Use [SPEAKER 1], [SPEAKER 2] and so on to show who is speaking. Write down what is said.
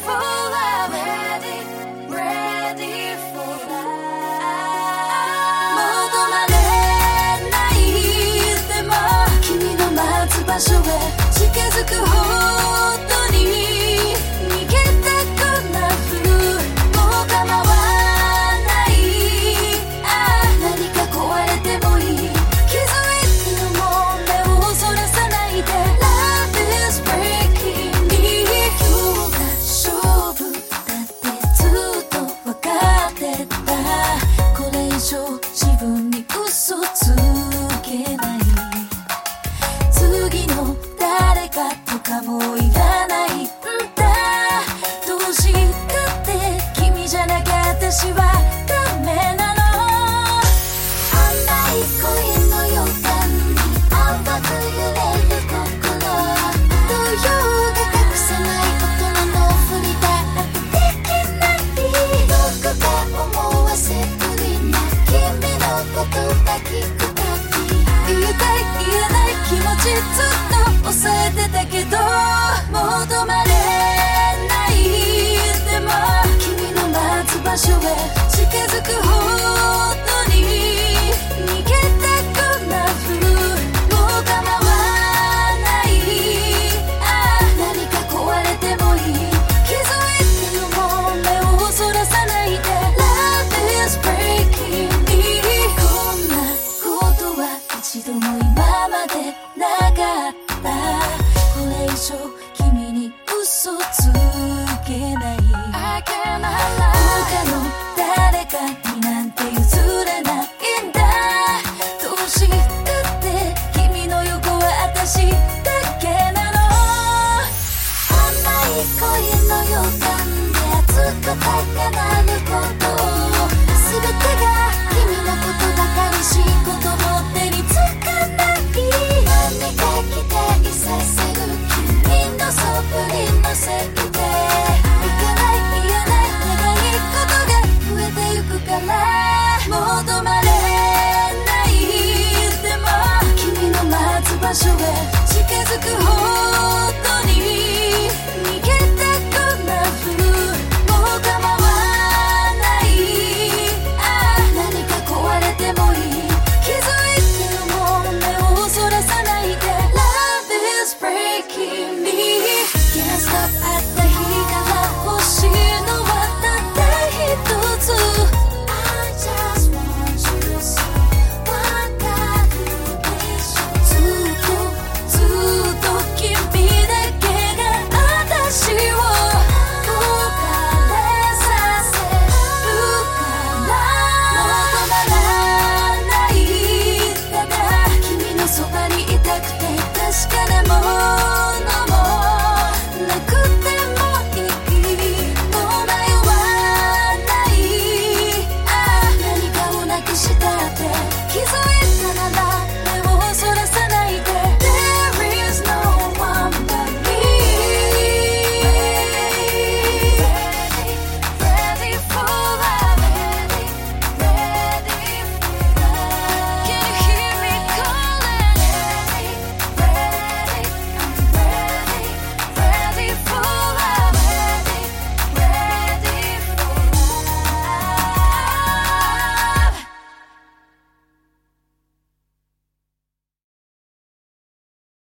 [SPEAKER 1] beautiful. 私はダメなの予感く揺れる心動揺が隠せない大人のふりだできないどこか思わせぶりな君の言葉聞くたび言いたい言えない気持ちずっと抑えてたけどもう止まれ。場所へ近づく方